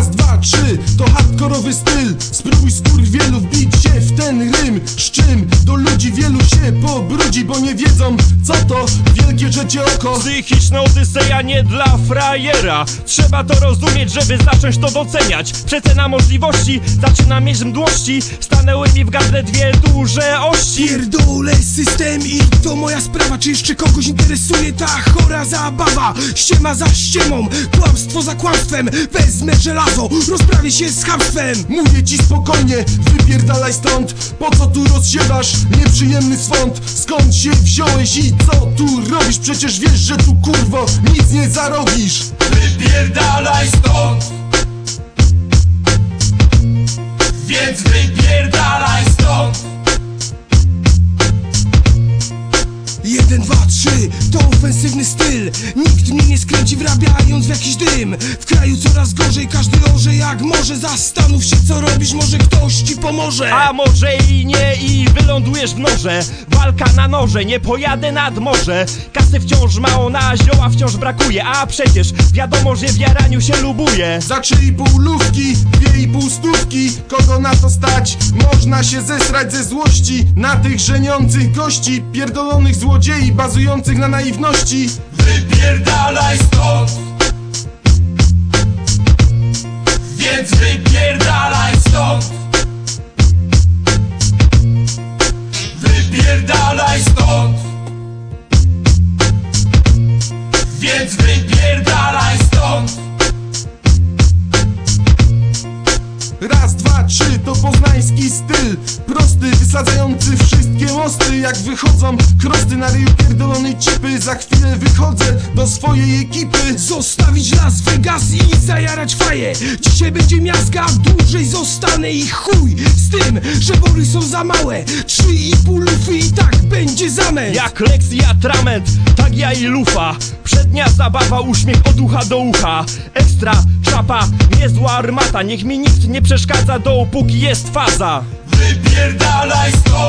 Raz, dwa, trzy, to hardkorowy styl. Spróbuj skór wielu wbić się w ten rym. Z czym? Się pobrudzi Bo nie wiedzą co to wielkie trzecie oko. Psychiczna odyseja nie dla frajera. Trzeba to rozumieć, żeby zacząć to doceniać. Przecena możliwości zaczyna mieć mdłości. Stanęły mi w gardle dwie duże ości. Pierdolę system i to moja sprawa. Czy jeszcze kogoś interesuje ta chora zabawa? Ściema za ściemą, kłamstwo za kłamstwem. Wezmę żelazo, rozprawię się z chamstwem. Mówię ci spokojnie, wypierdalaj stąd. Po co tu rozsiewasz? Nieprzyjemny swąd? Skąd się wziąłeś i co tu robisz? Przecież wiesz, że tu kurwo nic nie zarobisz. Wypierdalaj stąd. Więc wypierdalaj stąd. Jeden, dwa, trzy, to ofensywny styl. Nikt mnie nie skręci wrabiając w jakiś dym. W kraju coraz gorzej, każdy orze jak może Zastanów się co robisz, może ktoś ci pomoże. A może i nie i wylądujesz w norze Walka na noże, nie pojadę nad morze. Kasy wciąż mało, na zioła wciąż brakuje. A przecież wiadomo, że w jaraniu się lubuje. Za trzy i pół lówki, dwie i pół stówki. Kogo na to stać? Się zesrać ze złości Na tych żeniących gości Pierdolonych złodziei bazujących na naiwności. Wypierdalaj stąd! Więc wypierdalaj stąd! Wypierdalaj stąd! Więc wypierdalaj Raz, dwa, trzy to poznański styl. Prosty, wysadzający wszystkie mosty. Jak wychodzą krosty na ryju pierdolonej cipy Za chwilę wychodzę do swojej ekipy. Zostawić Las Vegas i zajarać faję Dzisiaj będzie miazga, dłużej zostanę i chuj Z tym, że bory są za małe. Trzy i pół lufy i tak będzie zamęt. Jak i atrament, tak ja i lufa. Przednia zabawa, uśmiech od ucha do ucha. Ekstra, czapa, niezła armata Niech mi nikt nie przeszkadza, dopóki jest faza. Wypierdalaj stąd